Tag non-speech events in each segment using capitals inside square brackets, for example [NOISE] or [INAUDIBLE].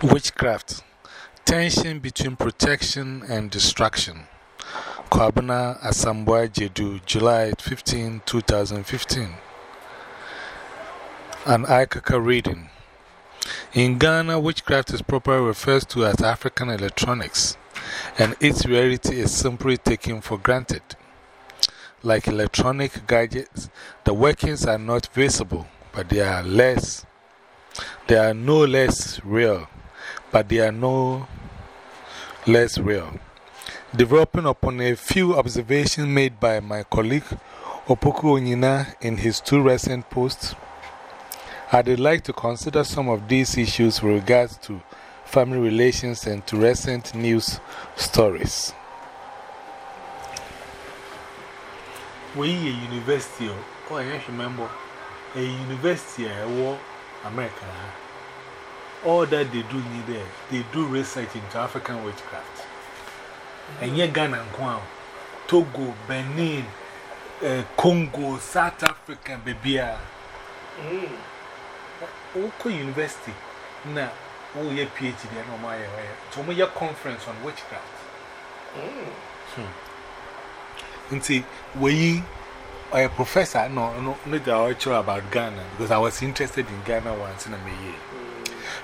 Witchcraft Tension between protection and destruction. Kwabena Asamoah-Gyadu, July 15, 2015. An Aikaka reading. In Ghana, witchcraft is properly referred to as African electronics, and its reality is simply taken for granted. Like electronic gadgets, the workings are not visible, but they are less, they are no less real, but they are no less real. Developing upon a few observations made by my colleague Opoku Onyinah in his two recent posts, I'd like to consider some of these issues with regards to family relations and to recent news stories. We a university, oh, I remember a university in America. All that they do there, they do research into African witchcraft. And yet, Ghana and Guam, Togo, Benin, uh, Congo, South Africa. Mm. Oko University, na oh, yeah, PhD, and oh, my, so we conference on witchcraft. Mm. Hmm. See, we a professor, no, no, not the lecture about Ghana, because I was interested in Ghana once in a year.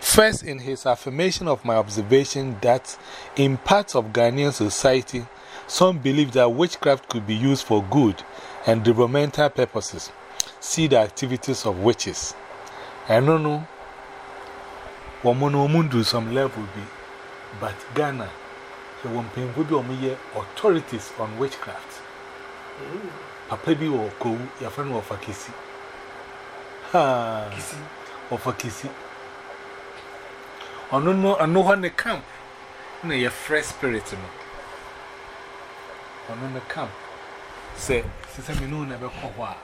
First, in his affirmation of my observation that in parts of Ghanaian society, some believe that witchcraft could be used for good and developmental purposes. See the activities of witches. I don't know. Woman do some level be, but Ghana, paying would be authorities on witchcraft. Papa bi or go, your friend of a kissy. Ha, of Ono no, I know when they come. No, your fresh spirit. Ono no come. Say, Sister Minu never come.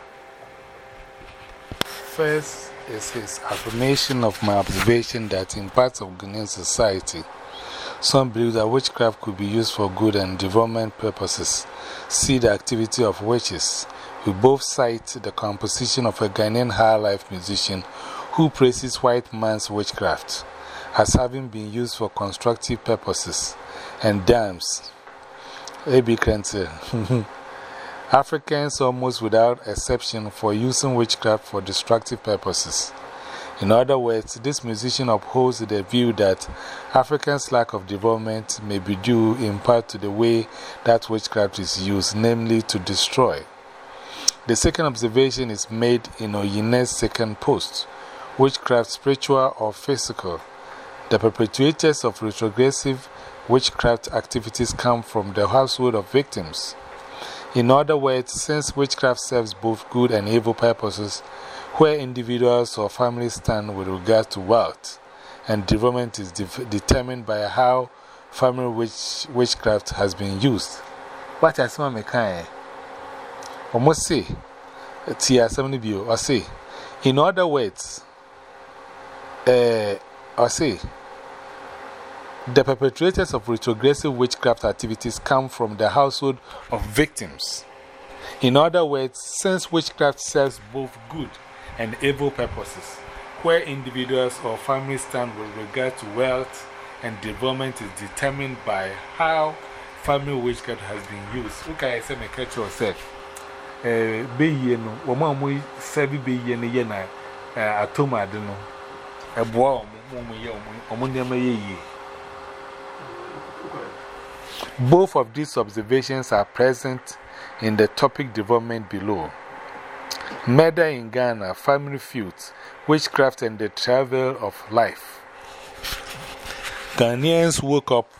First is his affirmation of my observation that in parts of Ghanaian society, some believe that witchcraft could be used for good and development purposes. See the activity of witches. We both cite the composition of a Ghanaian high life musician who praises white man's witchcraft as having been used for constructive purposes and dams. A.B. [LAUGHS] Africans, almost without exception, for using witchcraft for destructive purposes. In other words, this musician upholds the view that Africans' lack of development may be due in part to the way that witchcraft is used, namely to destroy. The second observation is made in Onyinah's second post witchcraft, spiritual or physical. The perpetrators of retrogressive witchcraft activities come from the household of victims. In other words, since witchcraft serves both good and evil purposes, where individuals or families stand with regard to wealth and development is determined by how family witch witchcraft has been used. What I say, I can almost say, Tia Samnibio, or say, in other words, uh, or say, the perpetrators of retrogressive witchcraft activities come from the household of victims. In other words, since witchcraft serves both good and evil purposes, where individuals or families stand with regard to wealth and development is determined by how family witchcraft has been used. Okay, I say, make catch yourself. Eh, ye no, woman, we serve be ye no, ye na, atoma, I don't know. A boy, omun, ye, Both of these observations are present in the topic development below. Murder in Ghana, family feuds, witchcraft, and the travel of life. Ghanaians woke up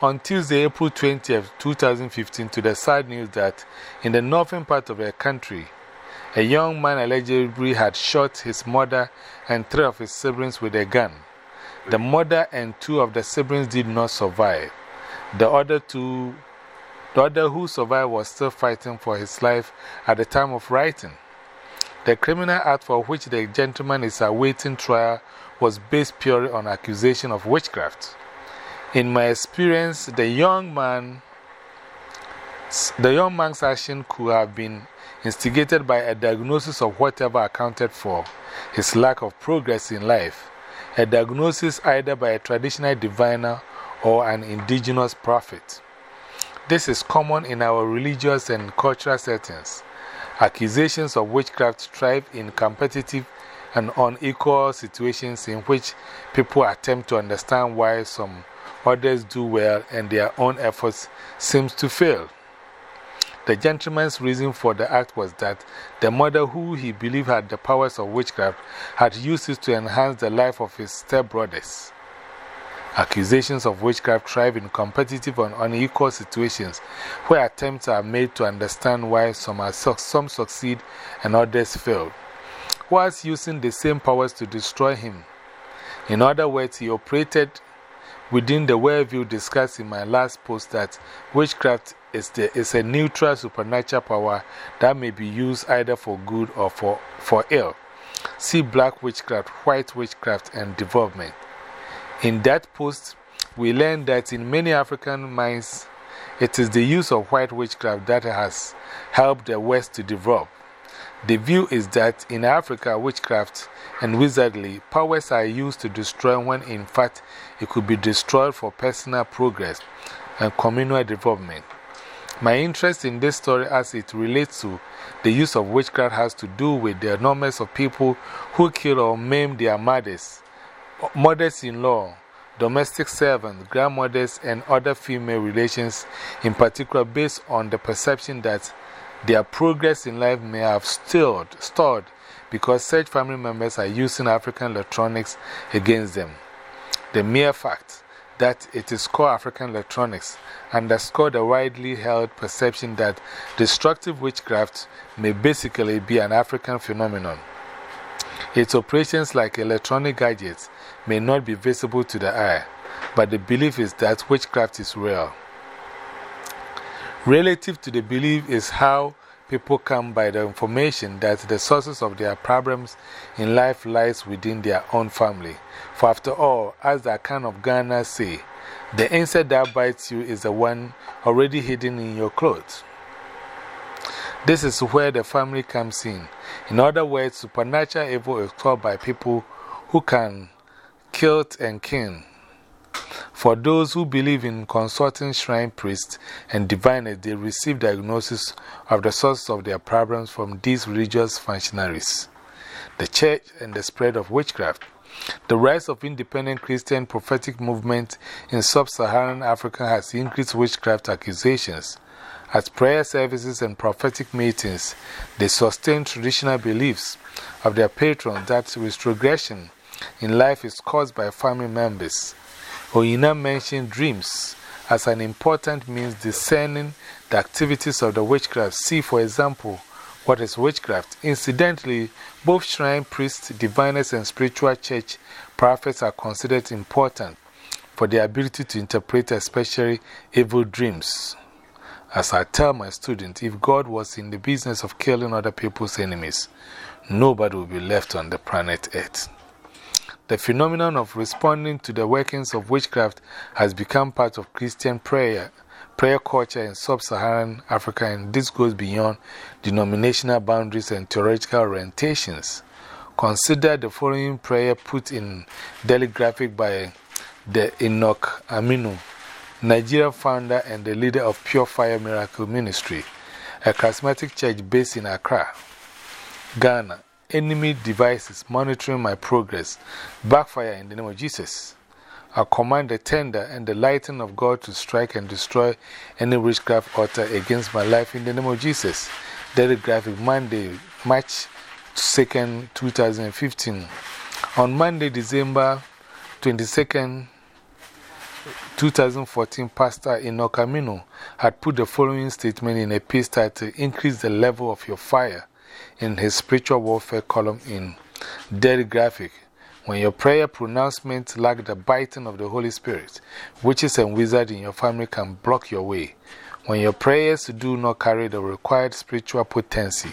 on Tuesday, April 20, 2015, to the sad news that in the northern part of the country, a young man allegedly had shot his mother and three of his siblings with a gun. The mother and two of the siblings did not survive. The other two, the other who survived was still fighting for his life at the time of writing. The criminal act for which the gentleman is awaiting trial was based purely on accusation of witchcraft. In my experience, the young man, the young man's action could have been instigated by a diagnosis of whatever accounted for his lack of progress in life a diagnosis either by a traditional diviner or an indigenous prophet. This is common in our religious and cultural settings. Accusations of witchcraft thrive in competitive and unequal situations in which people attempt to understand why some others do well and their own efforts seem to fail. The gentleman's reason for the act was that the mother, who he believed had the powers of witchcraft, had used it to enhance the life of his stepbrothers. Accusations of witchcraft thrive in competitive and unequal situations where attempts are made to understand why some, are, some succeed and others fail, whilst using the same powers to destroy him. In other words, he operated within the worldview discussed in my last post that witchcraft is, the, is a neutral supernatural power that may be used either for good or for, for ill. See black witchcraft, white witchcraft, and development. In that post, we learned that in many African minds, it is the use of white witchcraft that has helped the West to develop. The view is that in Africa, witchcraft and wizardly powers are used to destroy when in fact it could be destroyed for personal progress and communal development. My interest in this story as it relates to the use of witchcraft has to do with the numbers of people who kill or maim their mothers mothers in law, domestic servants, grandmothers, and other female relations, in particular, based on the perception that their progress in life may have stalled, stalled because such family members are using African electronics against them. The mere fact that it is called African electronics underscore the widely held perception that destructive witchcraft may basically be an African phenomenon. Its operations, like electronic gadgets, may not be visible to the eye, but the belief is that witchcraft is real. Relative to the belief is how people come by the information that the sources of their problems in life lies within their own family. For after all, as the Akan of Ghana say, the insect that bites you is the one already hidden in your clothes. This is where the family comes in. In other words, supernatural evil is taught by people who can kill and kin. For those who believe in consulting shrine priests and diviners, they receive diagnosis of the source of their problems from these religious functionaries. The church and the spread of witchcraft. The rise of independent Christian prophetic movement in sub Saharan Africa has increased witchcraft accusations. At prayer services and prophetic meetings, they sustain traditional beliefs of their patrons that retrogression in life is caused by family members. Onyinah mentioned dreams as an important means discerning the activities of the witchcraft. See, for example, what is witchcraft? Incidentally, both shrine priests, diviners, and spiritual church prophets are considered important for their ability to interpret especially evil dreams. As I tell my students, if God was in the business of killing other people's enemies, nobody would be left on the planet Earth. The phenomenon of responding to the workings of witchcraft has become part of Christian prayer, prayer culture in sub Saharan Africa, and this goes beyond denominational boundaries and theological orientations. Consider the following prayer put in daily graphic by the Enoch Aminu, Nigeria founder and the leader of Pure Fire Miracle Ministry, a charismatic church based in Accra, Ghana enemy devices monitoring my progress backfire in the name of Jesus. I command the tender and the lightning of God to strike and destroy any witchcraft altar against my life in the name of Jesus. Daily Graphic, Monday, March 2nd, 2015. On Monday, December 22nd, 2014, Pastor Enoch Aminu had put the following statement in a piece titled Increase the Level of Your Fire in his spiritual warfare column in Daily Graphic. When your prayer pronouncements lack the biting of the Holy Spirit, witches and wizards in your family can block your way. When your prayers do not carry the required spiritual potency,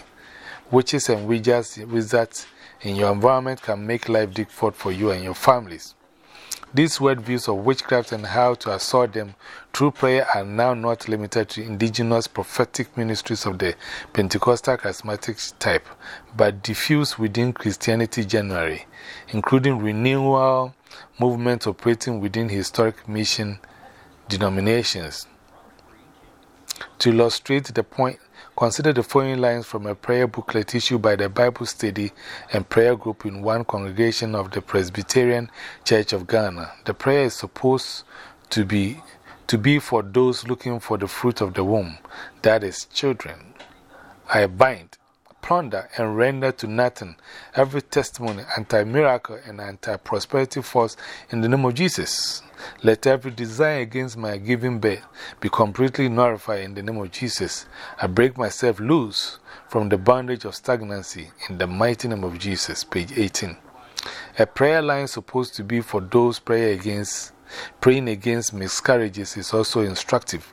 witches and wizards in your environment can make life difficult for you and your families. These worldviews of witchcraft and how to assort them through prayer are now not limited to indigenous prophetic ministries of the Pentecostal charismatic type, but diffuse within Christianity generally, including renewal movements operating within historic mission denominations. To illustrate the point, consider the following lines from a prayer booklet issued by the Bible Study and Prayer Group in one congregation of the Presbyterian Church of Ghana. The prayer is supposed to be, to be for those looking for the fruit of the womb, that is, children. I bind plunder and render to nothing every testimony, anti miracle, and anti prosperity force in the name of Jesus. Let every desire against my giving birth be completely nullified in the name of Jesus. I break myself loose from the bondage of stagnancy in the mighty name of Jesus. Page 18. A prayer line supposed to be for those pray against, praying against miscarriages is also instructive.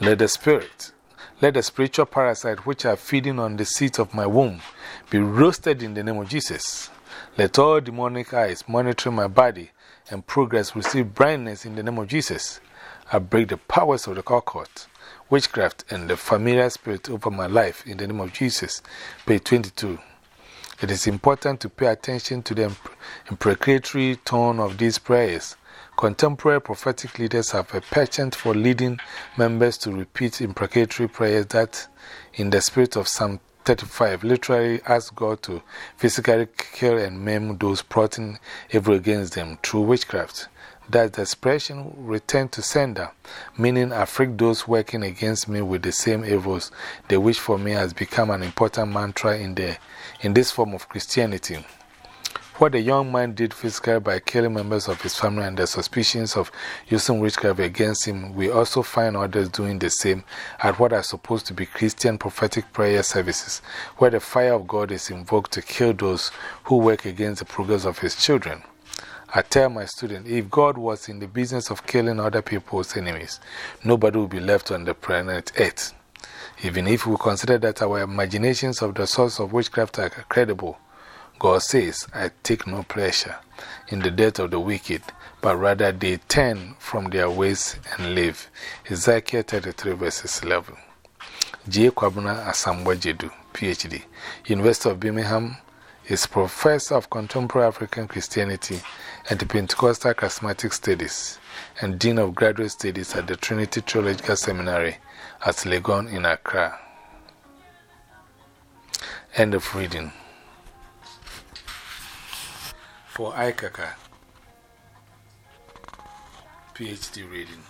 Let the Spirit let the spiritual parasites which are feeding on the seeds of my womb be roasted in the name of Jesus. Let all demonic eyes monitoring my body and progress receive blindness in the name of Jesus. I break the powers of the occult, witchcraft, and the familiar spirit over my life in the name of Jesus. Page 22. It is important to pay attention to the imprecatory tone of these prayers. Contemporary prophetic leaders have a penchant for leading members to repeat imprecatory prayers that, in the spirit of Psalm 35, literally ask God to physically kill and maim those plotting evil against them through witchcraft. That the expression return to sender, meaning afflict those working against me with the same evils they wish for me, has become an important mantra in, the, in this form of Christianity. What the young man did physically by killing members of his family and the suspicions of using witchcraft against him, we also find others doing the same at what are supposed to be Christian prophetic prayer services, where the fire of God is invoked to kill those who work against the progress of his children. I tell my students if God was in the business of killing other people's enemies, nobody would be left on the planet Earth. Even if we consider that our imaginations of the source of witchcraft are credible, God says, I take no pleasure in the death of the wicked, but rather they turn from their ways and live. Ezekiel 33 verses 11. J. Kwabena Asamoah-Gyadu, PhD, University of Birmingham, is Professor of Contemporary African Christianity and Pentecostal Charismatic Studies and Dean of Graduate Studies at the Trinity Theological Seminary at Legon in Accra. End of reading for Aikaka PhD reading.